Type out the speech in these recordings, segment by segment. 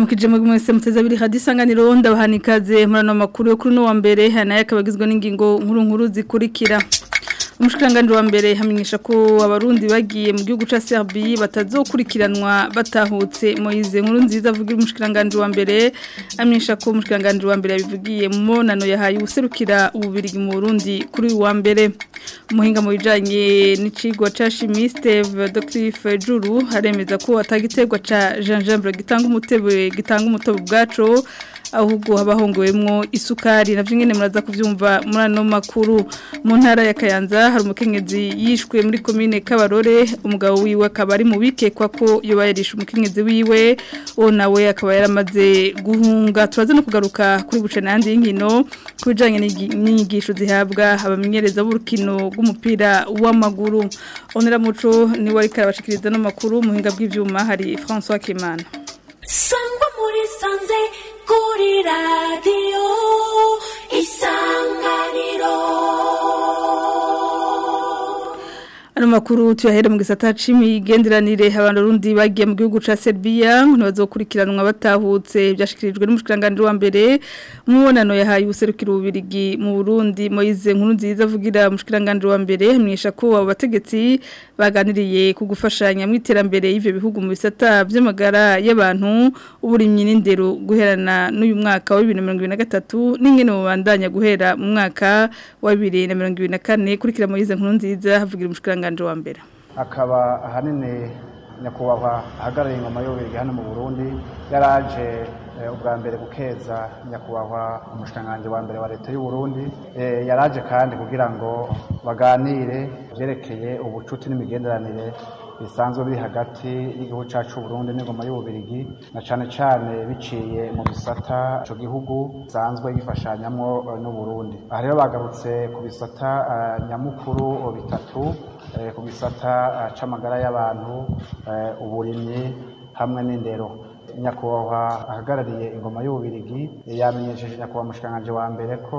Murije mugumese mutezabiri hadisanganiro ndabahanikaze murano makuru yo kuri no wa mbere naye akabagizwe n'ingingo nkuru nkuru zikurikira umushikiranganje wa mbere hamenyesha ko abarundi bagiye mu gihugu ca Serbie batazokurikiranwa batahutse Moize nkuru nziza avugira umushikiranganje wa mbere amenyesha ko umushikiranganje wa mbere yabivugiye mu monano yahaye ubuserukira ububirigi mu Burundi kuri wa mbere umuhinga mu bijyanye n'ikigo cya shimisite dogitirife juru haremeza ko atagiterwa cya jean jean gitanga umutebe gitanga umutobe bwacu ahubwo haba hongewemo isukari nabyo nyine muraza kubyumva muri ano makuru mu ntara ya kayanza hari umukenyezi yishwe muri komine kabarore umugabo wiwe akaba ari mu bikekwa ko yoba yarishe umukenyezi wiwe uwo nawe akaba yaramaze guhunga turaza no kugaruka kuri buce n'andi y'inkino ku bijyanye n'inyigisho zihabwa abamenyereza b'urukino rw'umupira w'amaguru oneramuco niwe ariko arabashikiriza n'amakuru mu buhinga bw'ibyuma hari François kimana sangwa muri sanze kuri radiyo isanganiro Ano makuru tuyahera mu gisata c'imigenderanire abantu rundi bagiye mu gihugu ca Serbia ntibazokurikiranwa batahutse byashikirijwe n'umushikiranganje wa mbere mubonano yahaye ubuserukiro bubirigi mu Burundi Moise nkuru nziza avugira umushikiranganje wa mbere mwisha ko abo bategetsi baganiriye ku gufashanya mu iterambere y'ivyo bihugu mu bisata by'amagara y'abantu uburimyi n'indero guherana n'uyu mwaka wa 2023 n'ingene mubandanya guhera mu mwaka wa na kurikira Moise nkuru nziza havugira umushikiranganje umukandida wa mbere akaba ahanini nyakubahwa ahagarariye ingoma y'ububiligi hano mu burundi yaraje eh, ubwa mbere gukeza nyakubahwa umushikiranganji wa mbere wa leta y’u Burundi eh, yaraje kandi kugira ngo baganire byerekeye ubucuti n'imigenderanire bisanzwe biri hagati y'igihugu cyacu Burundi n'ingoma y'ububiligi na cyane cyane biciye mu bisata icyo gihugu bisanzwe gifashanyamo n'uburundi aha rero bagarutse ku bisata eh, nyamukuru bitatu Eh, ku gisata eh, c'amagara y'abantu eh, uburimyi hamwe n'indero nyakubahwa ahagarariye ingoma y'ububirigi yamenyesheje nyakubahwa mushikanganje wa mbere ko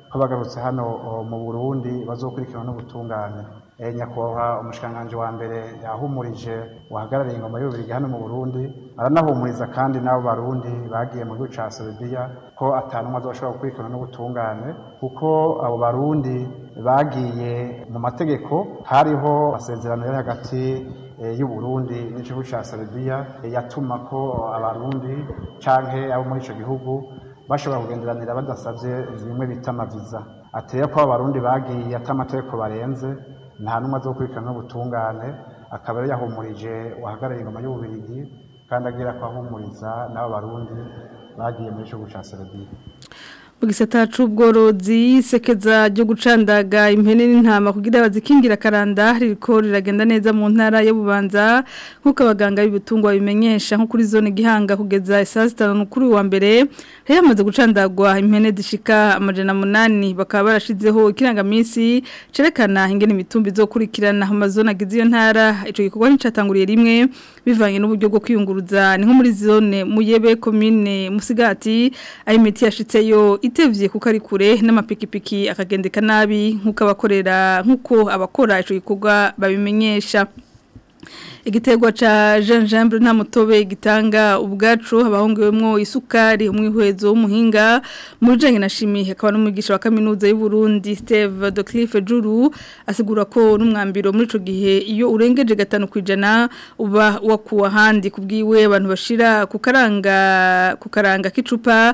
bagarutse hano mu burundi bazokurikirana no gutunganya eh, nyakubahwa umushikiranganji wa mbere yahumurije uhagarariye ingoma y'ububirigi hano mu burundi aranahumuriza kandi n'abo barundi bagiye mu gihugu cya serubiya ko atanumwe azoshobora gukurikirana n'ubutungane kuko abo barundi bagiye mu mategeko hariho amasezerano yari hagati eh, y'uburundi n'igihugu cya serubiya yatuma ko abarundi cyangwa abo muri icyo gihugu bashobora kugenderanira badasabye bimwe bita amaviza ateye ko abarundi bagiye ata barenze nta ntumwa zo gukurikirana n'ubutungane akaba yari yahumurije wahagarariye ingoma y'ububirigi kandi agira ko ahumuriza n'abo barundi bagiye muri gihugu cya serubiya mu gisata cy'ubworozi sekeza ryo gucandaga impene n'intama kugira bazikingira karanda ririko riragenda neza mu ntara yo bubanza nk'uko abaganga b'ibitungwa bimenyesha nko kuri zone gihanga kugeza saa sitanu kuri wa mbere hari hamaze gucandagwa impene zishika amajana munani bakaba barashizeho ikirangaminsi cerekana ingene imitumbi izokurikirana mu mazone agize iyo ntara ico gikorwa nticatanguriye rimwe bivanye n'uburyo bwo kwiyunguruza ni nko muri zone muyebe komine musigati aho imiti yashitseyo itevye kuko ari kure n'amapikipiki akagendeka nabi nk'uko abakorera nk’uko abakora ico gikorwa babimenyesha igitego cha Jean Jambre nta mutobe gitanga ubwacu abahongewemo isukari umwihwezo w'umuhinga muri jenye na shimi hakaba n'umugisha wa kaminuza y'u Burundi Steve Doclife Juru asigura ko n'umwambiro muri ico gihe iyo urengeje gatanu kujana uba wakuwa handi kubwiwe abantu bashira kukaranga kukaranga kicupa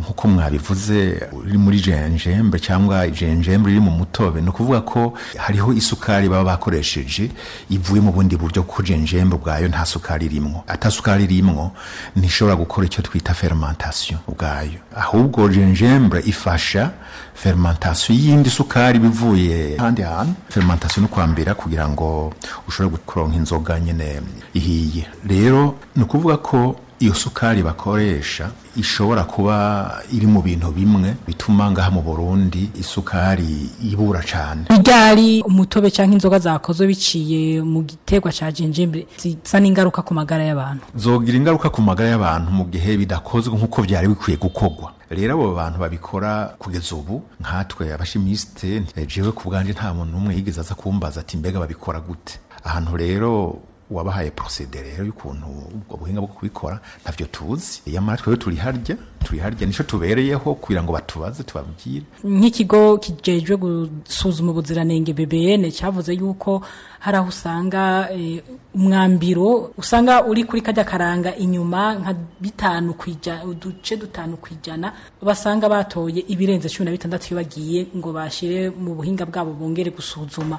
nk'uko mwabivuze uri muri jenjembe cyangwa jenjembe riri mu mutobe ni ukuvuga ko hariho isukari baba bakoresheje ivuye mu bundi buryo kuko jenjembe ubwayo nta sukari irimwo atasukari irimwo ntishobora gukora icyo twita fermentation ubwayo ahubwo jenjembe ifasha fermentation y'indi sukari bivuye ahandi hantu fermentation no kwambira kugira ngo ushobore gukora nk'inzoga nyine ihiye rero ni ukuvuga ko iyo sukari bakoresha ishobora kuba iri mu bintu bimwe bituma ngaha mu Burundi isukari ibura cyane ryari umutobe cyangwa inzoga zakozwe biciye mu giterwa cya jenjembe zisa n'ingaruka ku magara y'abantu zogira ingaruka ku magara y'abantu mu gihe bidakozwe nk'uko byari bikwiye gukogwa rero abo bantu babikora kugeza ubu nkatwe abashimisite jewe ku bwanje nta muntu n'umwe yigeze aza kumbaza ati mbega babikora gute ahantu rero uwabahaye porosideri rero y'ukuntu ubwo buhinga bwo kubikora ntabyo tuzi iyo twebwe turi harya turi harya nicyo tubereyeho kugira ngo batubaze tubabwire nk'ikigo kijejwe gusuzuma ubuziranenge BBN cyavuze yuko hari aho usanga eh, umwambiro usanga uri kuri kajya karanga inyuma nka bitanu ku uduce dutanu ku basanga batoye ibirenze cumi na bitandatu iyo bagiye ngo bashyire mu buhinga bwabo bongere gusuzuma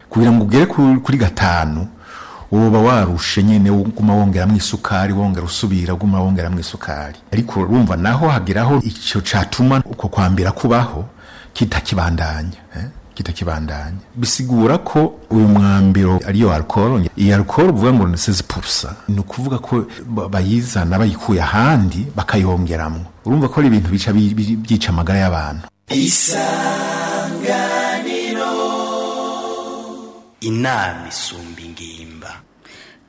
kugira ngo ugere kuri gatanu wowe uba warushe nyine uguma wongeramo isukari wongera usubira uguma mu isukari ariko urumva naho hageraho icyo cyatuma uko kwambira kubaho kitakibandanya eh? kitakibandanya bisigura ko uyu mwambiro ariyo alcohol iyi alcohol uvuga ngo ni sezipurusa ni ukuvuga ko bayizana bayikuye ahandi bakayongeramo urumva ko ari ibintu bica byica amagara y'abantu isanga inama isumba ingimba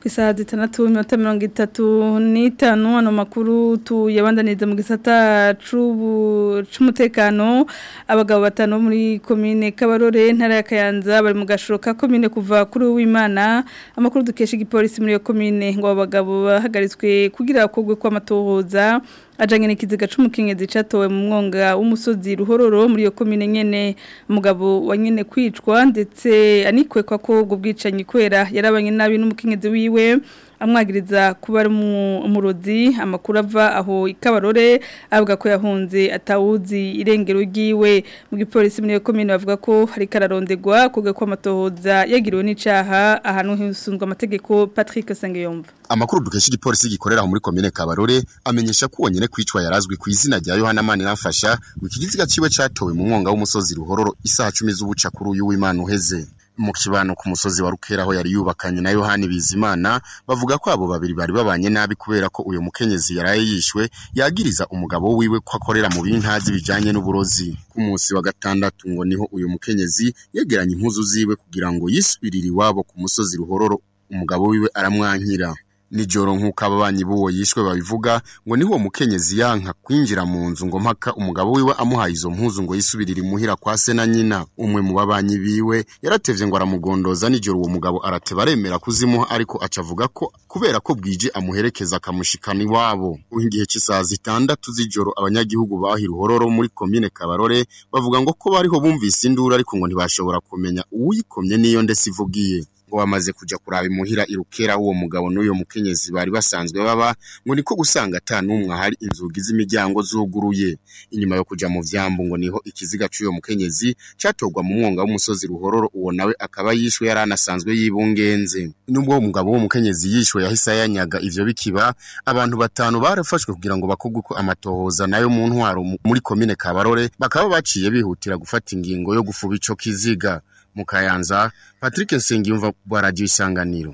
ku isaha zitandatu iminota mirongo itatu n'itanu hano makuru tuyabandaniriza mu gisata cy'umutekano abagabo batanu muri komine kabarore ntara ya kayanza bari mu gashoro ka komine kuva kuri w’imana amakuru dukesha igipolisi muri iyo komine ngo abagabo bahagaritswe kugira bakogwe kw'amatohoza ajanye n'ikiziga c'umukenyezi catowe mu mwonga w'umusozi ruhororo muri iyo komine nyene umugabo wa nyene kwicwa ndetse anikwekwa ko ubwo bwicanyi kwera yarabanye nabi n'umukenyezi wiwe amwagiriza kuba ari mu umurozi amakuru ava aho ikabarore avuga ko yahunze atawuzi irengero ryiwe mu gipolisi muri komine bavuga ko hari kararondegwa kuga ko amatohoza yagiriwe n'icaha ahantu hisunzwe amategeko Patrick Sengeyomva amakuru dukesha igipolisi gikorera aho muri komine kabarore amenyesha ko wonyene kwicwa yarazwi ku izina rya Yohana Manirafasha wikigiziga ciwe catowe mu mwonga w'umusozi ruhororo isaha 10 z'ubuca kuri uyu w'Imana uheze mu kibano ku musozi wa Rukera aho yari yubakanye na Yohani Bizimana bavuga ko abo babiri bari babanye nabi kubera ko uyu mukenyezi yaraye yishwe yagiriza umugabo wiwe ko akorera mu bintazi bijyanye n'uburozi ku munsi wa gatandatu ngo niho uyu mukenyezi yegeranye impuzu ziwe kugira ngo yisubirire iwabo ku musozi ruhororo umugabo wiwe aramwankira nijoro nk'uko ababanyi b'uwo yishwe babivuga ngo niho mukenyezi yanka kwinjira mu nzu ngo mpaka umugabo wiwe amuhaye izo mpuzu ngo yisubirire imuhira kwa se na nyina umwe mu babanyi biwe yaratevye ngo aramugondoza nijoro uwo mugabo arateba aremera kuzimuha ariko acavuga ko kubera ko bwije amuherekeza akamushikana iwabo igihe cy'isaha zitandatu z'ijoro abanyagihugu bahira uruhororo muri komine kabarore bavuga ngo ko bariho bumvise induru ariko ngo ntibashobora kumenya uwuyikomye n'iyo ndetse ivugiye bamaze kujya kuraba imuhira irukera uwo mugabo n’uyu mukenyezi bari basanzwe baba ngo ko gusanga ata n'umwe hari inzugi z'imiryango zuguruye inyuma yo kujya mu byambu ngo niho ikiziga cy’uyu mukenyezi cyatorwa mu mwonga w'umusozi ruhororo uwo nawe akaba yishwe yari anasanzwe yibungenze nubwo uwo mugabo w'umukenyezi yishwe yahise yanyaga ibyo bikiba abantu batanu barafashwe kugira ngo bakogwe ko amatohoza nayo mu ntwaro muri komine Kabarore bakaba baciye bihutira gufata ingingo yo gufuba icyo kiziga mukayanza patrick nsengiyumva bwa radio isanganiro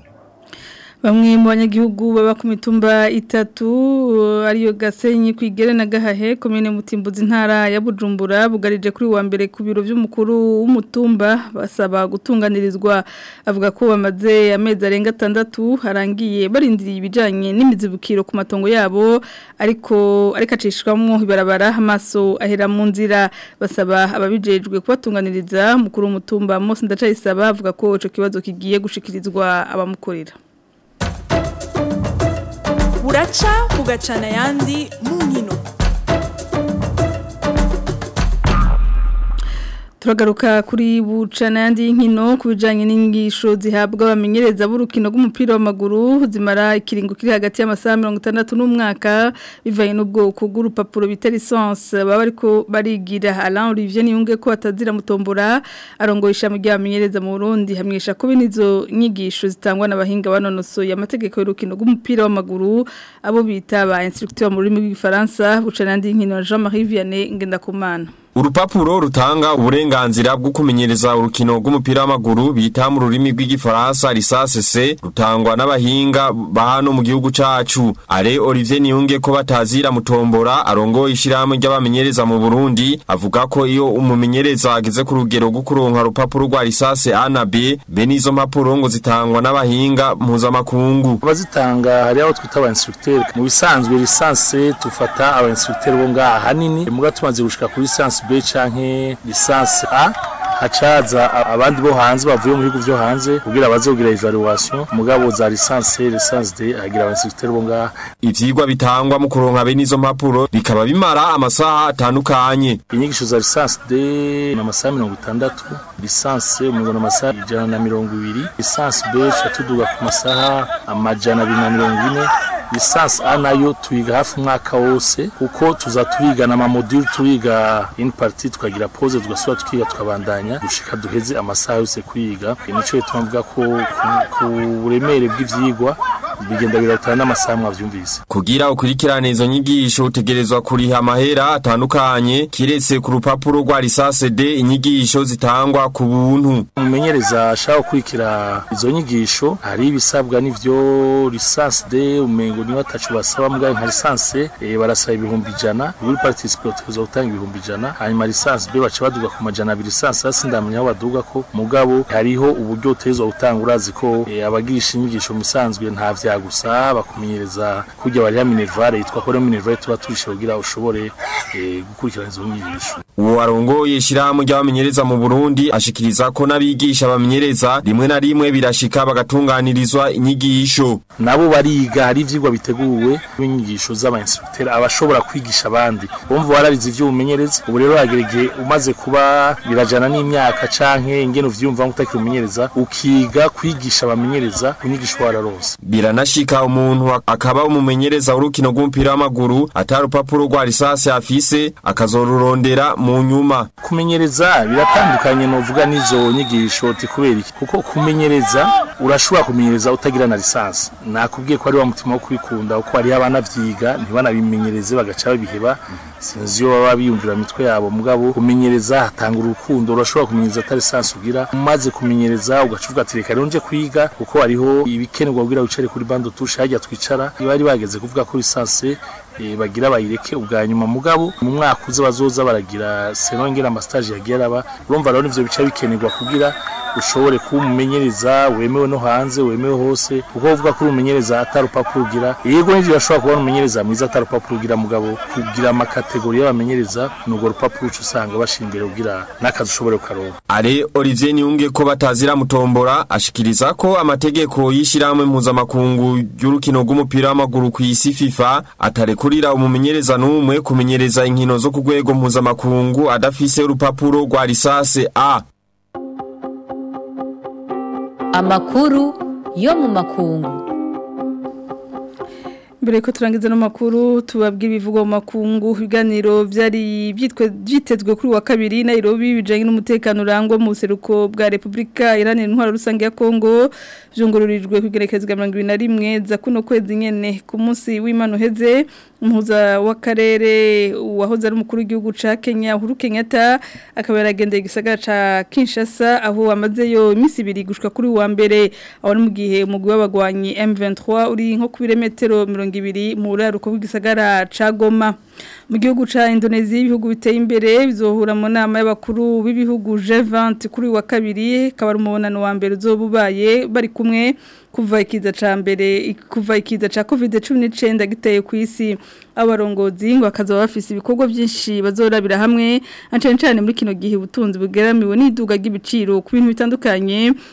bamwe mu banyagihugu baba ku mitumba itatu uh, ariyo gasenyi kwigere na gahahe komine mutimbuzi ntara ya bujumbura bugarije kuri wa mbere ku biro by'umukuru w'umutumba basaba gutunganirizwa avuga ko bamaze amezi arenga atandatu harangiye barindiriye ibijyanye n'imizibukiro ku matongo yabo ariko ariko acishwamo ibarabara amaso ahera mu nzira basaba ababijejwe kubatunganiriza mukuru w'umutumba munsi ndacayisaba avuga ko icyo kibazo kigiye gushikirizwa abamukorera buraca mugacana ayandi mu nkino turagaruka kuri bucana yandi y'inkino ku bijyanye n'ingisho zihabwa abamenyereza b'urukino rw'umupira w'amaguru zimara ikiringo kiri hagati y'amasaha mirongo itandatu n'umwaka bivanye n'ubwoko bw'urupapuro bita lisansi baba ariko barigira Alain Olivier niyunge ko atazira mutombora arongoye ishami ry'abamenyereza mu Burundi hamenyesha ko n’izo nyigisho zitangwa n'abahinga banonosoye amategeko y'urukino rw'umupira w'amaguru abo bita ba instructeur mu rurimi rw'igifaransa bucana yandi y'inkino Jean Marie Vianney Ngendakumana urupapuro rutanga uburenganzira bwo kumenyereza urukino rw'umupira w'amaguru bita mu rurimi rw'igifaransa risasese rutangwa n'abahinga ba hano mu gihugu cyacu are Olivier Niyunge ko batazira mutombora arongoye ishyirahamwe ry'abamenyereza mu Burundi avuga ko iyo umumenyereza ageze ku rugero rwo kuronka urupapuro rwa risase A B be n'izo mpapuro ngo zitangwa n'abahinga mpuzamakungu abazitanga hari aho twita aba instructeur mu bisanzwe risase tufata aba instructeur bo ngaha hanini muga tumaze gushika kuri risase B canke lisansi A hacaza abandi bo hanze bavuye mu bihugu vyo hanze kugira bazogira evaluation mugabo za lisansi lisansi D agira abasiteri bo ngaha ivyigwa bitangwa mu kuronka bene izo mpapuro bikaba bimara amasaha atandukanye inyigisho za lisansi D na masaha 60 lisansi umungo na ijana na mirongo ibiri lisansi B tuduga ku masaha amajana abiri na mirongo ine lisansi a nayo tuyiga hafi umwaka wose kuko tuza turigana amamodule turiga ini pariti tukagira pose tugasubira tukiga tukabandanya gushika duheze amasaha yose kuyiga nicyo bituma mvuga ko ku buremere bw'ibyigwa bigenda biratana n'amasaha mwavyumvise kugira ukurikirane izo nyigisho utegerezwa kuriha amahera atandukanye kiretse ku rupapuro rwa lisasd inyigisho zitangwa ku buntu umumenyereza ashaka gukurikira izo nyigisho hari ibisabwa n'ivyo lisasd umengo niwe atacu basaba mbwa nka lisanse e, barasaba ibihumbi ijana kuri participe uteza gutanga ibihumbi ijana hanyuma lisanse b baca baduga ku majana abiri lisanse hasi ndamenya aho baduga ko mugabo hariho uburyo uteza gutanga urazi ko e, abagisha inyigisho musanzwe nta bya gusa bakumenyereza kujya barya minerivare yitwa kore minerivare tuba turishe kugira ushobore eh, gukurikirana izo nyigisho uwarongoye ishyirahamwe ry'abamenyereza mu Burundi ashikiriza ko n'abigisha bamenyereza rimwe na rimwe birashika bagatunganirizwa inyigisho nabo bariga hari ivyigwa biteguwe n'inyigisho z'abainstructeur abashobora kwigisha abandi bumva warabize ivyo umenyereza ubu rero agerege umaze kuba birajana n'imyaka canke ingene uvyumva ngo utakimenyereza ukiga kwigisha abamenyereza kunyigisha wararonse biranashika umuntu akaba umumenyereza w'urukino rw'umupira w'amaguru atari urupapuro rwa risasi afise akazorurondera mu nyuma kumenyereza biratandukanye novuga n'izo nyigisho kubera iki kuko kumenyereza urashobora kumenyereza utagira na lisansi nakubwiye ko ari wa mutima wo kubikunda kuko hariho abana byiga ntibanabimenyereze bagaca babiheba sinzi iyo baba biyumvira mitwe yabo mugabo kumenyereza hatanga urukundo urashobora kumenyereza atari sansi ugira umaze kumenyereza ugacuvuga ati rero nje kwiga kuko hariho ibikenerwa kugira wicare kuri bando utushe hajya twicara bari bageze kuvuga kuri sanse Eh, bagira bayireke ubwa nyuma mugabo mu mwaka uzi bazoza baragira senongera amastage yagiye araba urumva rero nivyo bica bikenerwa kugira ushobore kuba umumenyereza wemewe no hanze wemewe hose kuko uvuga ko uri umumenyereza atari upapuro ugira yego n'ivyo urashobora kuba umumenyereza mwiza atari ugira mugabo kugira amakategori y'abamenyereza ni urwo rupapuro uca usanga bashingira ugira n'akazi ushobore kukaronka ari Olivier Niyunge ko batazira mutombora ashikiriza ko amategeko y'ishirahamwe mpuzamakungu y'urukino rw'umupira w'amaguru ku isi FIFA atarekwa kurira umumenyereza n'umwe kumenyereza inkino zo ku rwego mpuzamakungu adafise urupapuro rwa risase a amakuru yo mu makungu mbere ko turangiza no makuru tubabwira ibivugwa mu makungu ibiganiro byari byitezwe kuri wa kabiri Nairobi bijanye n'umutekano urangwa mu seruko bwa Repubulika Iranira intwaro rusange ya Kongo byungururijwe na 21 za kuno kwezi nyene ku munsi w'Imana uheze umuhuza w'akarere wahoze ari umukuru w'igihugu cya kenya uhuru kenyatta akaba yaragendeye igisagara cya kinshasa aho amazeyo iminsi ibiri gushwa kuri wa mbere aho ari mu gihe umugwi w'abagwanyi m23 uri nko ku metero mirongo ibiri mu buraruko bw'igisagara cya goma mu gihugu cya indoneziya ibihugu biteye imbere bizohura mu nama y'abakuru b'ibihugu jevanti kuri uyu wa kabiri akaba ari umubonano wa mbere uzoba bari kumwe kuva ikiza cya mbere kuva ikiza cya covid cumi n'icyenda giteye ku isi abarongozi ngo bakaza bafise ibikorwa byinshi bazorabira hamwe cyane cyane muri kino gihe ubutunzi bugeramiwe n'iduga ry'ibiciro ku bintu bitandukanye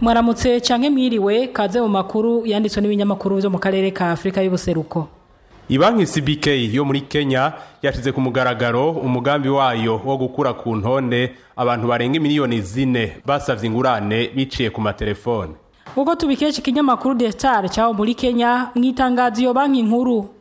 mwaramutse cyangwa mwiriwe kaze mu makuru yanditswe n'ibinyamakuru byo mu karere ka afurika y'ubuseruko ibanki CBK yo muri Kenya yashyize ku mugaragaro umugambi wayo wo gukura ku ntonde abantu barenga miliyoni zine basavye ingurane biciye ku matelefone ubwo tubikesha ikinyamakuru The Star muri Kenya mwitangazo iyo banki nkuru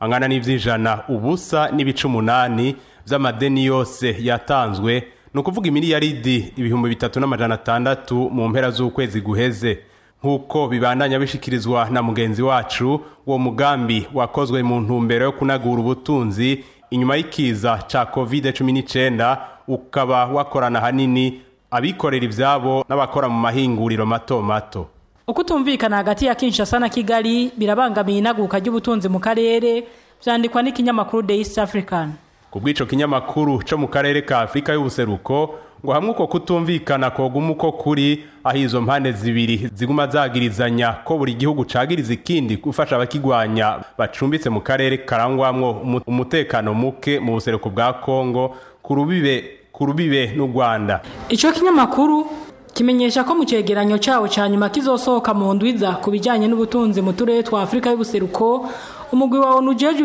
angana n'iby'ijana ubusa n'ibice umunani by'amadeni yose yatanzwe ni ukuvuga imiliyaridi ibihumbi bitatu n'amajana atandatu mu mpera z'ukwezi guheze nk'uko bibandanya bishyikirizwa na mugenzi wacu uwo mugambi wakozwe mu ntumbero yo kunagura ubutunzi inyuma y'ikiza cya covid cumi n'icyenda ukaba wakorana ahanini abikorera ibyabo n'abakora mu mahinguriro mato mato Ukutumvikana hagati ya kinshasa na kigali birabangamiye inaguka ry'ubutunzi mu karere byandikwa n'ikinyamakuru de east african ubwico kinyamakuru cyo mu karere ka afurika y'ubuseruko ngo hamwe uko kutumvikana koguma uko kuri aho izo mpande zibiri ziguma zagirizanya ko buri gihugu cagiriza ikindi gufasha abakigwanya bacumbitse mu karere karangwamwo umutekano muke mu buseruko bwa kongo ku rubibe ku rubibe n'u rwanda ico kinyamakuru kimenyesha ko mu cegeranyo cyawo cya nyuma kizosohoka mu ndwiza ku bijyanye n'ubutunzi mu turere twa afurika y'ubuseruko umugwi wa onu ujejwe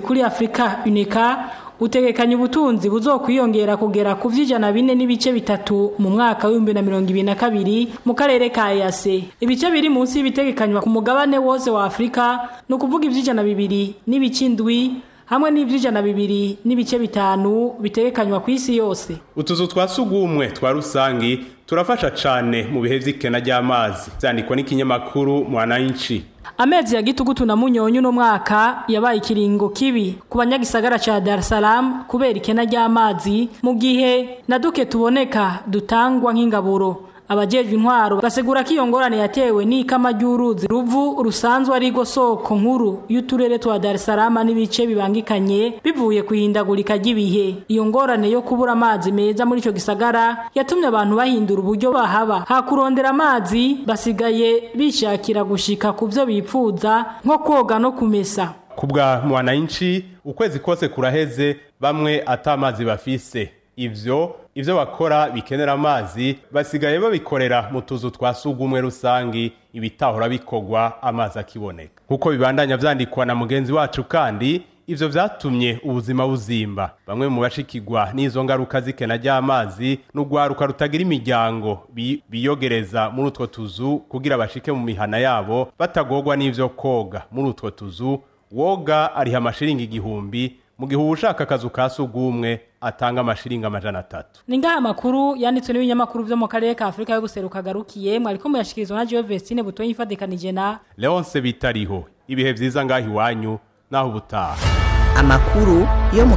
kuri afurika unika utegekanya ubutunzi buzokwiyongera kugera ku vy'ijana bine n'ibice bitatu mu mwaka w'ibihumbi na mirongo ibiri na kabiri mu karere ka yase ibice biri munsi y'ibitegekanywa ku mugabane wose wa afurika ni ukuvuga ivy'ijana bibiri n'ibicindwi hamwe n'iby'ijana bibiri n'ibice bitanu biterekanywa ku isi yose utuzu twa sugumwe twa rusangi turafasha cyane mu bihe by'ikena ry'amazi byandikwa n'ikinyamakuru mwananchi amezi ya gitugutu na munyonyo no mwaka yabaye ikiringo kibi ku banyagisagara ca Dar Salaam kubera ikena ry'amazi mu gihe na duke tuboneka dutangwa nk'ingaburo abajejwe intwaro basegura ko iyo ngorane yatewe n'ikama ry'uruzi ruvu rusanzwe ari soko nkuru y'uturere twa Dar es Salaam n'ibice bibangikanye bivuye kuhindagurika ry'ibihe iyo ngorane yo kubura amazi meza muri icyo gisagara yatumye abantu bahindura uburyo bahaba hakurondera amazi basigaye bishakira gushika ku byo bipfuza nko koga no kumesa kubwa mwananchi ukwezi kose kuraheze bamwe amazi bafise ivyo ibyo bakora bikenera amazi basigaye babikorera mu tuzu twa sugumwe rusange ibitahora bikogwa amazi akiboneka nk'uko bibandanya byandikwa na mugenzi wacu kandi ibyo byatumye ubuzima buzimba bamwe mu bashikigwa n'izo ngaruka zikena ry'amazi n'urwaruka rutagira imiryango biyogereza muri utwo tuzu kugira bashike mu mihana yabo batagogwa n'ibyo koga muri utwo tuzu woga ariha amashiringi igihumbi mu gihe ushaka akazu ka sugumwe atanga amashiringa amajana atatu ni ngaha amakuru yanditswe n'ibinyamakuru byo mu karere ka afurika yo agarukiye mwariko muyashikirizwa na jovesine butoye ifatikanije na leonce bitariho ibihe byiza ngaho iwanyu naho ubutaha amakuru yo mu